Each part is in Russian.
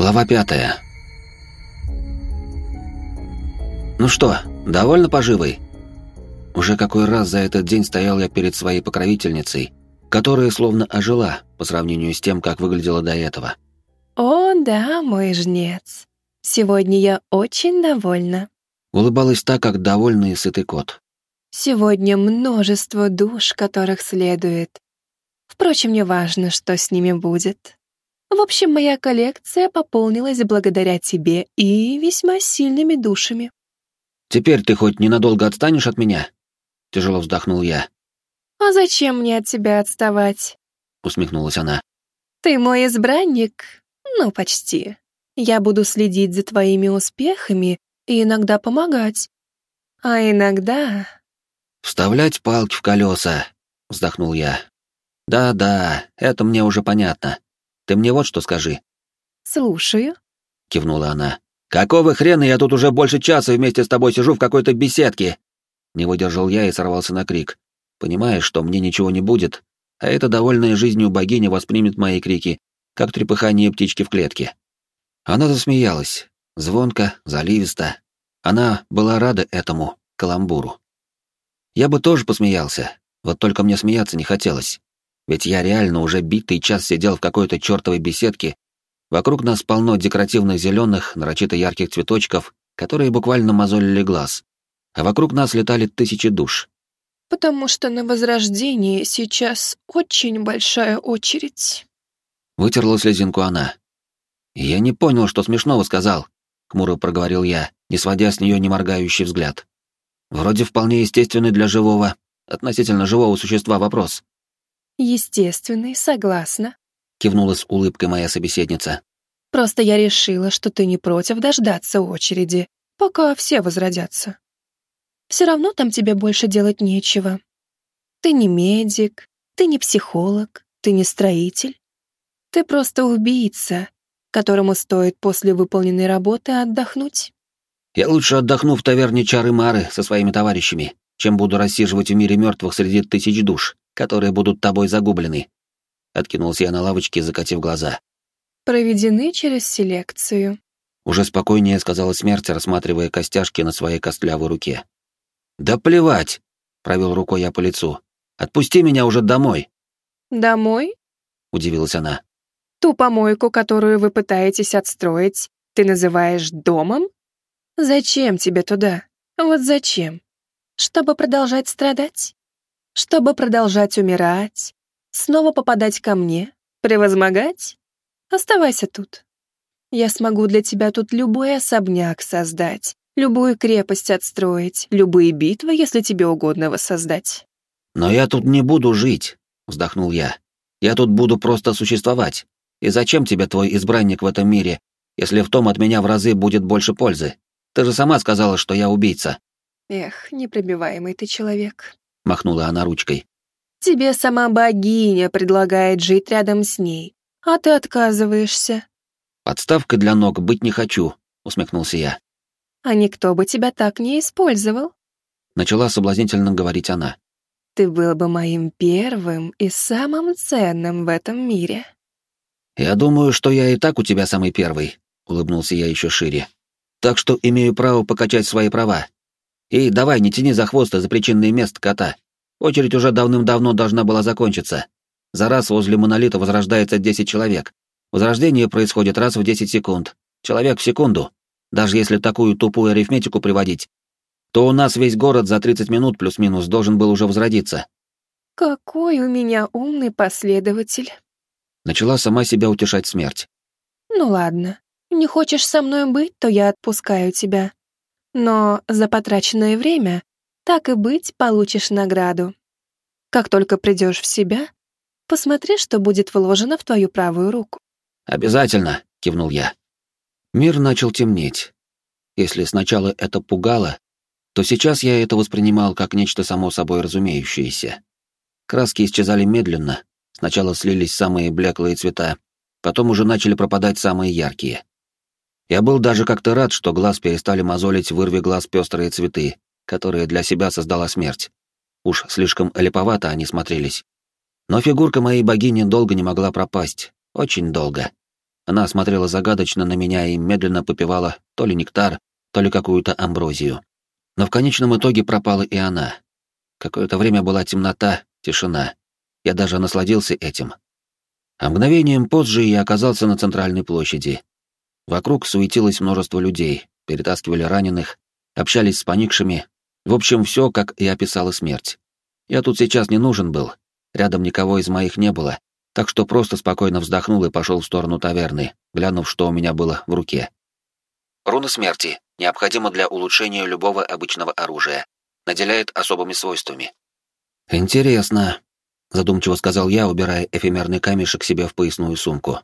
Глава пятая. Ну что, довольно поживой? Уже какой раз за этот день стоял я перед своей покровительницей, которая словно ожила по сравнению с тем, как выглядела до этого. «О, да, мой жнец. Сегодня я очень довольна». Улыбалась так, как довольный и сытый кот. «Сегодня множество душ, которых следует. Впрочем, не важно, что с ними будет. В общем, моя коллекция пополнилась благодаря тебе и весьма сильными душами. Теперь ты хоть ненадолго отстанешь от меня? Тяжело вздохнул я. А зачем мне от тебя отставать? Усмехнулась она. Ты мой избранник? Ну, почти. Я буду следить за твоими успехами и иногда помогать. А иногда... Вставлять палки в колеса, вздохнул я. Да-да, это мне уже понятно. Ты мне вот что скажи». «Слушаю», — кивнула она. «Какого хрена я тут уже больше часа вместе с тобой сижу в какой-то беседке?» Не выдержал я и сорвался на крик, понимая, что мне ничего не будет, а эта довольная жизнью богиня воспримет мои крики, как трепыхание птички в клетке. Она засмеялась, звонко, заливисто. Она была рада этому, каламбуру. Я бы тоже посмеялся, вот только мне смеяться не хотелось. Ведь я реально уже битый час сидел в какой-то чертовой беседке. Вокруг нас полно декоративных зеленых, нарочито ярких цветочков, которые буквально мозолили глаз. А вокруг нас летали тысячи душ. «Потому что на Возрождении сейчас очень большая очередь». Вытерла слезинку она. «Я не понял, что смешного сказал», — хмуро проговорил я, не сводя с нее неморгающий взгляд. «Вроде вполне естественный для живого, относительно живого существа вопрос. «Естественный, согласна», — кивнула с улыбкой моя собеседница. «Просто я решила, что ты не против дождаться очереди, пока все возродятся. Все равно там тебе больше делать нечего. Ты не медик, ты не психолог, ты не строитель. Ты просто убийца, которому стоит после выполненной работы отдохнуть». «Я лучше отдохну в таверне Чары-Мары со своими товарищами, чем буду рассиживать в мире мертвых среди тысяч душ», которые будут тобой загублены. Откинулся я на лавочке, закатив глаза. Проведены через селекцию. Уже спокойнее сказала смерть, рассматривая костяшки на своей костлявой руке. Да плевать, провел рукой я по лицу. Отпусти меня уже домой. Домой? Удивилась она. Ту помойку, которую вы пытаетесь отстроить, ты называешь домом? Зачем тебе туда? Вот зачем? Чтобы продолжать страдать? Чтобы продолжать умирать, снова попадать ко мне, превозмогать? Оставайся тут. Я смогу для тебя тут любой особняк создать, любую крепость отстроить, любые битвы, если тебе угодно воссоздать. Но я тут не буду жить, вздохнул я. Я тут буду просто существовать. И зачем тебе твой избранник в этом мире, если в том от меня в разы будет больше пользы? Ты же сама сказала, что я убийца. Эх, непробиваемый ты человек. — махнула она ручкой. «Тебе сама богиня предлагает жить рядом с ней, а ты отказываешься». «Подставкой для ног быть не хочу», — усмехнулся я. «А никто бы тебя так не использовал», — начала соблазнительно говорить она. «Ты был бы моим первым и самым ценным в этом мире». «Я думаю, что я и так у тебя самый первый», — улыбнулся я еще шире. «Так что имею право покачать свои права. И давай, не тяни за хвост и за причинное место кота. Очередь уже давным-давно должна была закончиться. За раз возле монолита возрождается 10 человек. Возрождение происходит раз в 10 секунд. Человек в секунду. Даже если такую тупую арифметику приводить, то у нас весь город за 30 минут плюс-минус должен был уже возродиться. «Какой у меня умный последователь!» Начала сама себя утешать смерть. «Ну ладно, не хочешь со мной быть, то я отпускаю тебя. Но за потраченное время, так и быть, получишь награду. Как только придешь в себя, посмотри, что будет вложено в твою правую руку. «Обязательно», — кивнул я. Мир начал темнеть. Если сначала это пугало, то сейчас я это воспринимал как нечто само собой разумеющееся. Краски исчезали медленно, сначала слились самые блеклые цвета, потом уже начали пропадать самые яркие. Я был даже как-то рад, что глаз перестали мозолить вырви глаз пестрые цветы, которые для себя создала смерть. Уж слишком липовато они смотрелись. Но фигурка моей богини долго не могла пропасть. Очень долго. Она смотрела загадочно на меня и медленно попивала то ли нектар, то ли какую-то амброзию. Но в конечном итоге пропала и она. Какое-то время была темнота, тишина. Я даже насладился этим. А мгновением позже я оказался на центральной площади. Вокруг суетилось множество людей, перетаскивали раненых, общались с поникшими. В общем, все, как и описала смерть. Я тут сейчас не нужен был. Рядом никого из моих не было, так что просто спокойно вздохнул и пошел в сторону таверны, глянув, что у меня было в руке. Руна смерти. Необходима для улучшения любого обычного оружия. Наделяет особыми свойствами. Интересно, задумчиво сказал я, убирая эфемерный камешек себе в поясную сумку.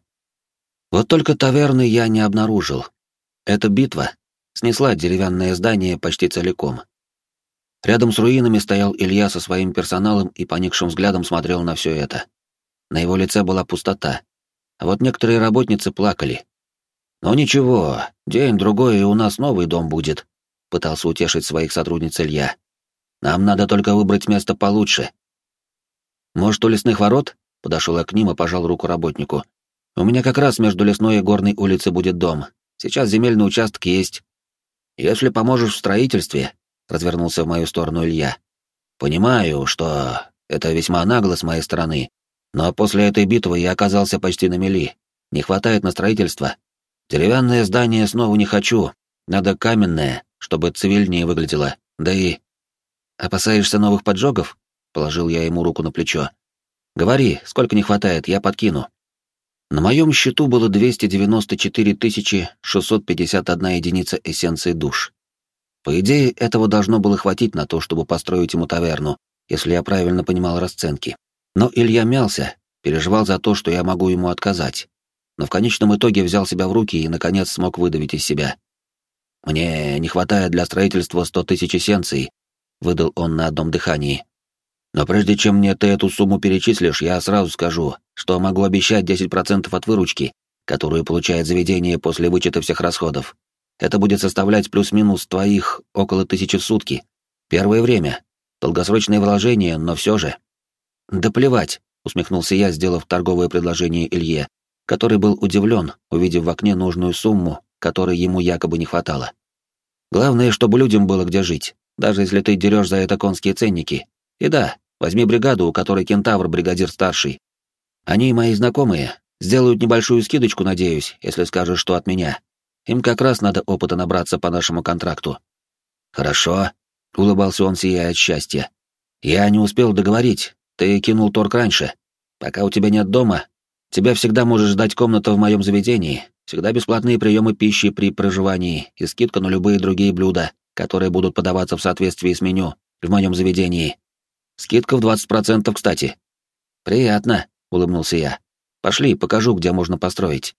Вот только таверны я не обнаружил. Эта битва снесла деревянное здание почти целиком. Рядом с руинами стоял Илья со своим персоналом и поникшим взглядом смотрел на все это. На его лице была пустота. А вот некоторые работницы плакали. «Ну ничего, день-другой, и у нас новый дом будет», — пытался утешить своих сотрудниц Илья. «Нам надо только выбрать место получше». «Может, у лесных ворот?» — подошел я к ним и пожал руку работнику. «У меня как раз между лесной и горной улицей будет дом. Сейчас земельный участок есть. Если поможешь в строительстве», — развернулся в мою сторону Илья. «Понимаю, что это весьма нагло с моей стороны, но после этой битвы я оказался почти на мели. Не хватает на строительство. Деревянное здание снова не хочу. Надо каменное, чтобы цивильнее выглядело. Да и... Опасаешься новых поджогов? Положил я ему руку на плечо. Говори, сколько не хватает, я подкину. На моем счету было 294 651 единица эссенции душ. По идее, этого должно было хватить на то, чтобы построить ему таверну, если я правильно понимал расценки. Но Илья мялся, переживал за то, что я могу ему отказать. Но в конечном итоге взял себя в руки и, наконец, смог выдавить из себя. «Мне не хватает для строительства сто тысяч эссенций», — выдал он на одном дыхании. «Но прежде чем мне ты эту сумму перечислишь, я сразу скажу, что могу обещать 10% от выручки, которую получает заведение после вычета всех расходов. Это будет составлять плюс-минус твоих около тысячи в сутки. Первое время. Долгосрочные вложения, но все же. «Да плевать», — усмехнулся я, сделав торговое предложение Илье, который был удивлен, увидев в окне нужную сумму, которой ему якобы не хватало. «Главное, чтобы людям было где жить, даже если ты дерешь за это конские ценники. И да, возьми бригаду, у которой кентавр бригадир старший. Они мои знакомые, сделают небольшую скидочку, надеюсь, если скажешь, что от меня. Им как раз надо опыта набраться по нашему контракту». «Хорошо», — улыбался он, сияя от счастья. «Я не успел договорить, ты кинул торг раньше. Пока у тебя нет дома, тебя всегда можешь ждать комната в моем заведении, всегда бесплатные приемы пищи при проживании и скидка на любые другие блюда, которые будут подаваться в соответствии с меню в моем заведении. Скидка в 20%, кстати. Приятно, улыбнулся я. Пошли, покажу, где можно построить.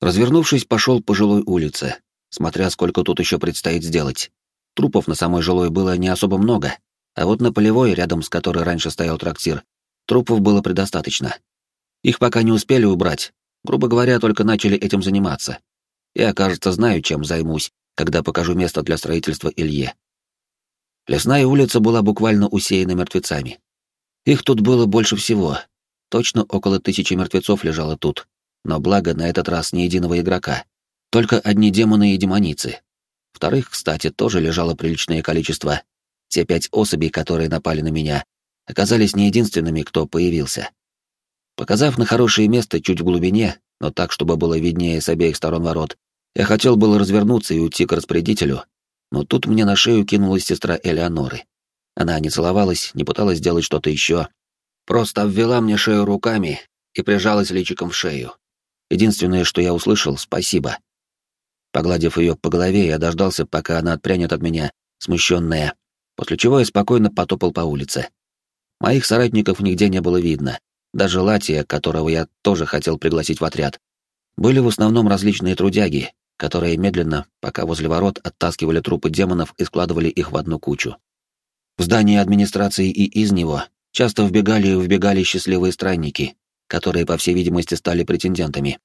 Развернувшись, пошел по жилой улице, смотря сколько тут еще предстоит сделать. Трупов на самой жилой было не особо много, а вот на полевой, рядом с которой раньше стоял трактир, трупов было предостаточно. Их пока не успели убрать, грубо говоря, только начали этим заниматься. Я, кажется, знаю, чем займусь, когда покажу место для строительства Илье. Лесная улица была буквально усеяна мертвецами. Их тут было больше всего. Точно около тысячи мертвецов лежало тут. Но благо на этот раз ни единого игрока. Только одни демоны и демоницы. Вторых, кстати, тоже лежало приличное количество, те пять особей, которые напали на меня, оказались не единственными, кто появился. Показав на хорошее место чуть в глубине, но так, чтобы было виднее с обеих сторон ворот, я хотел было развернуться и уйти к распорядителю, но тут мне на шею кинулась сестра Элеоноры. Она не целовалась, не пыталась сделать что-то еще, просто обвела мне шею руками и прижалась личиком в шею. Единственное, что я услышал — спасибо. Погладив ее по голове, я дождался, пока она отпрянет от меня, смущенная, после чего я спокойно потопал по улице. Моих соратников нигде не было видно, даже Латия, которого я тоже хотел пригласить в отряд. Были в основном различные трудяги, которые медленно, пока возле ворот, оттаскивали трупы демонов и складывали их в одну кучу. В здании администрации и из него часто вбегали и вбегали счастливые странники, которые, по всей видимости, стали претендентами.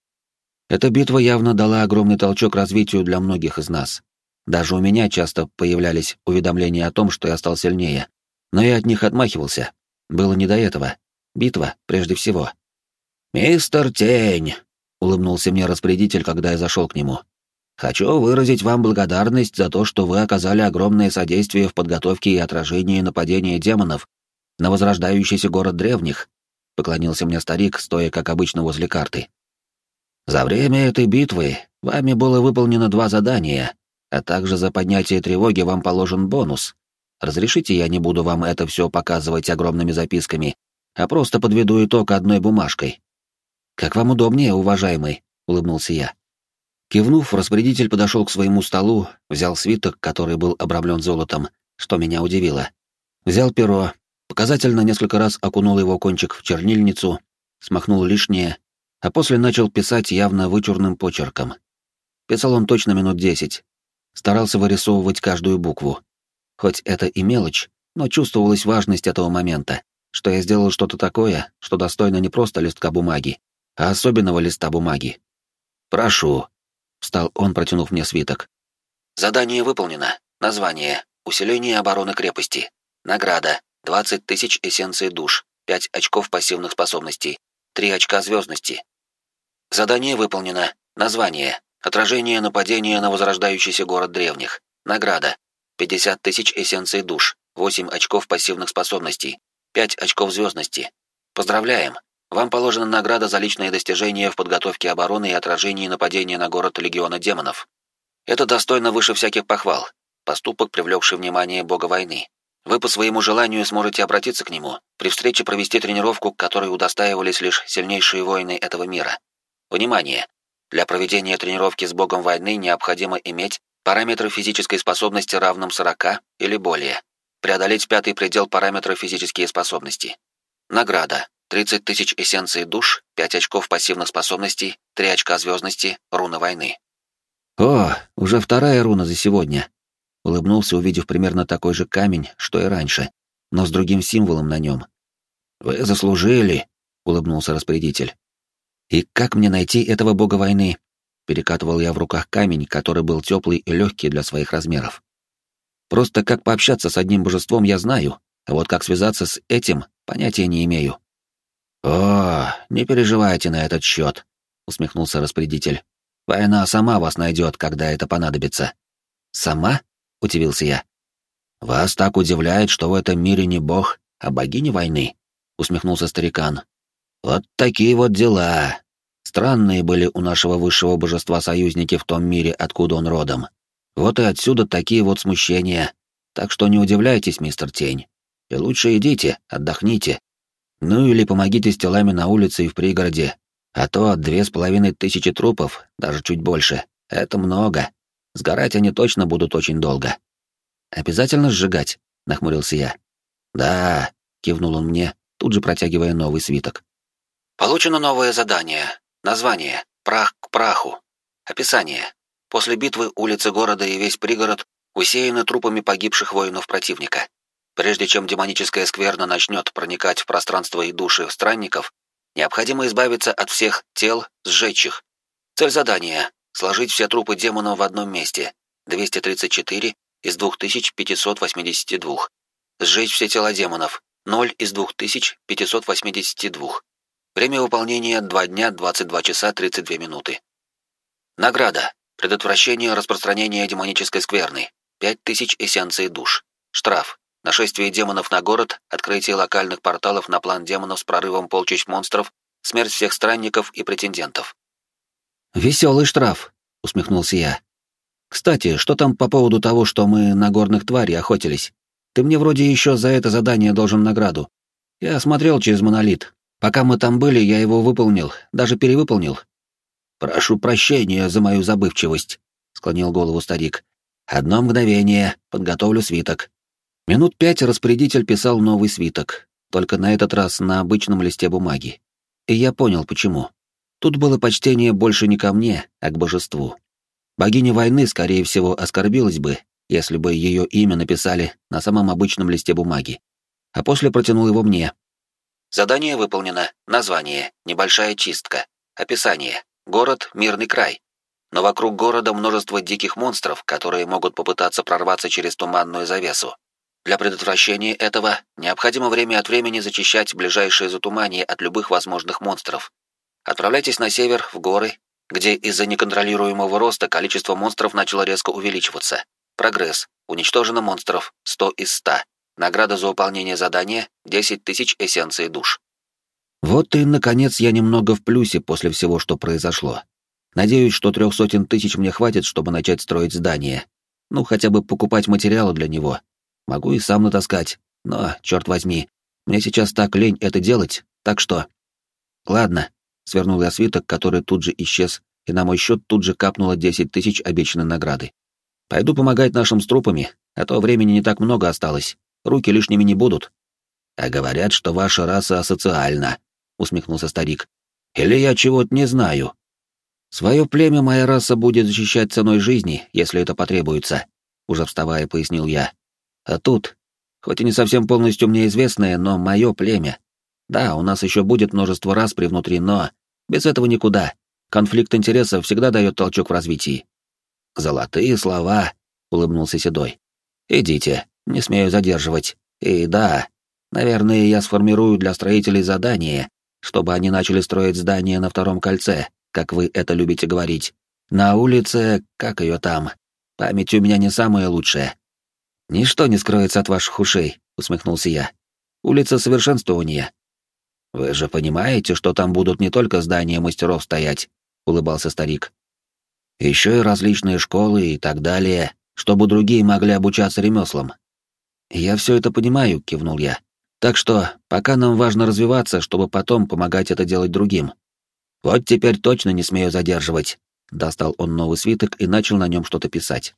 Эта битва явно дала огромный толчок развитию для многих из нас. Даже у меня часто появлялись уведомления о том, что я стал сильнее. Но я от них отмахивался. Было не до этого. Битва, прежде всего. «Мистер Тень!» — улыбнулся мне распорядитель, когда я зашел к нему. Хочу выразить вам благодарность за то, что вы оказали огромное содействие в подготовке и отражении нападения демонов на возрождающийся город древних, поклонился мне старик, стоя, как обычно, возле карты. За время этой битвы вами было выполнено два задания, а также за поднятие тревоги вам положен бонус. Разрешите, я не буду вам это все показывать огромными записками, а просто подведу итог одной бумажкой. Как вам удобнее, уважаемый, улыбнулся я. Кивнув, распорядитель подошел к своему столу, взял свиток, который был обрамлен золотом, что меня удивило. Взял перо, показательно несколько раз окунул его кончик в чернильницу, смахнул лишнее, а после начал писать явно вычурным почерком. Писал он точно минут десять. Старался вырисовывать каждую букву. Хоть это и мелочь, но чувствовалась важность этого момента, что я сделал что-то такое, что достойно не просто листка бумаги, а особенного листа бумаги. «Прошу», Встал он, протянув мне свиток. Задание выполнено. Название. Усиление обороны крепости. Награда. 20 тысяч эссенций душ. 5 очков пассивных способностей. 3 очка звездности. Задание выполнено. Название. Отражение нападения на возрождающийся город древних. Награда. 50 тысяч эссенций душ. 8 очков пассивных способностей. 5 очков звездности. Поздравляем! Вам положена награда за личные достижения в подготовке обороны и отражении нападения на город Легиона Демонов. Это достойно выше всяких похвал. Поступок, привлекший внимание бога войны. Вы по своему желанию сможете обратиться к нему, при встрече провести тренировку, которой удостаивались лишь сильнейшие воины этого мира. Внимание! Для проведения тренировки с богом войны необходимо иметь параметры физической способности равным 40 или более. Преодолеть пятый предел параметра физические способности. Награда. 30 тысяч эссенций душ, 5 очков пассивных способностей, 3 очка звездности, руна войны. «О, уже вторая руна за сегодня», — улыбнулся, увидев примерно такой же камень, что и раньше, но с другим символом на нем. «Вы заслужили», — улыбнулся распорядитель. «И как мне найти этого бога войны?» Перекатывал я в руках камень, который был теплый и легкий для своих размеров. Просто как пообщаться с одним божеством я знаю, а вот как связаться с этим, понятия не имею. «О, не переживайте на этот счет», — усмехнулся распорядитель. «Война сама вас найдет, когда это понадобится». «Сама?» — удивился я. «Вас так удивляет, что в этом мире не бог, а богиня войны», — усмехнулся старикан. «Вот такие вот дела. Странные были у нашего высшего божества союзники в том мире, откуда он родом. Вот и отсюда такие вот смущения. Так что не удивляйтесь, мистер Тень. И лучше идите, отдохните, ну или помогите с телами на улице и в пригороде. А то две с половиной тысячи трупов, даже чуть больше, это много. Сгорать они точно будут очень долго. Обязательно сжигать, нахмурился я. Да, кивнул он мне, тут же протягивая новый свиток. Получено новое задание. Название: Прах к праху. Описание: После битвы улицы города и весь пригород усеяны трупами погибших воинов противника. Прежде чем демоническая скверна начнет проникать в пространство и души странников, необходимо избавиться от всех тел, сжечь их. Цель задания — сложить все трупы демонов в одном месте, 234 из 2582. Сжечь все тела демонов, 0 из 2582. Время выполнения 2 дня 22 часа 32 минуты. Награда. Предотвращение распространения демонической скверны. 5000 эссенций душ. Штраф. Нашествие демонов на город, открытие локальных порталов на план демонов с прорывом полчищ монстров, смерть всех странников и претендентов. «Веселый штраф», — усмехнулся я. «Кстати, что там по поводу того, что мы на горных тварей охотились? Ты мне вроде еще за это задание должен награду. Я смотрел через монолит. Пока мы там были, я его выполнил, даже перевыполнил». «Прошу прощения за мою забывчивость», — склонил голову старик. «Одно мгновение, подготовлю свиток». Минут пять распорядитель писал новый свиток, только на этот раз на обычном листе бумаги. И я понял, почему. Тут было почтение больше не ко мне, а к божеству. Богиня войны, скорее всего, оскорбилась бы, если бы ее имя написали на самом обычном листе бумаги. А после протянул его мне. Задание выполнено. Название. Небольшая чистка. Описание. Город — мирный край. Но вокруг города множество диких монстров, которые могут попытаться прорваться через туманную завесу. Для предотвращения этого необходимо время от времени зачищать ближайшие затумания от любых возможных монстров. Отправляйтесь на север, в горы, где из-за неконтролируемого роста количество монстров начало резко увеличиваться. Прогресс. Уничтожено монстров 100 из 100. Награда за выполнение задания 10 тысяч эссенций душ. Вот и, наконец, я немного в плюсе после всего, что произошло. Надеюсь, что трех сотен тысяч мне хватит, чтобы начать строить здание. Ну, хотя бы покупать материалы для него. Могу и сам натаскать, но, черт возьми, мне сейчас так лень это делать, так что... Ладно, свернул я свиток, который тут же исчез, и на мой счет тут же капнуло десять тысяч обещанной награды. Пойду помогать нашим с трупами, а то времени не так много осталось, руки лишними не будут. А говорят, что ваша раса асоциальна, усмехнулся старик. Или я чего-то не знаю. Свое племя моя раса будет защищать ценой жизни, если это потребуется, уже вставая, пояснил я. А тут, хоть и не совсем полностью мне известное, но мое племя. Да, у нас еще будет множество распри внутри, но без этого никуда. Конфликт интересов всегда дает толчок в развитии. Золотые слова, улыбнулся Седой. Идите, не смею задерживать. И да, наверное, я сформирую для строителей задание, чтобы они начали строить здание на втором кольце, как вы это любите говорить. На улице, как ее там? Память у меня не самая лучшая. Ничто не скроется от ваших ушей, усмехнулся я. Улица совершенствования. Вы же понимаете, что там будут не только здания мастеров стоять, улыбался старик. Еще и различные школы и так далее, чтобы другие могли обучаться ремеслам. Я все это понимаю, кивнул я. Так что пока нам важно развиваться, чтобы потом помогать это делать другим. Вот теперь точно не смею задерживать. Достал он новый свиток и начал на нем что-то писать.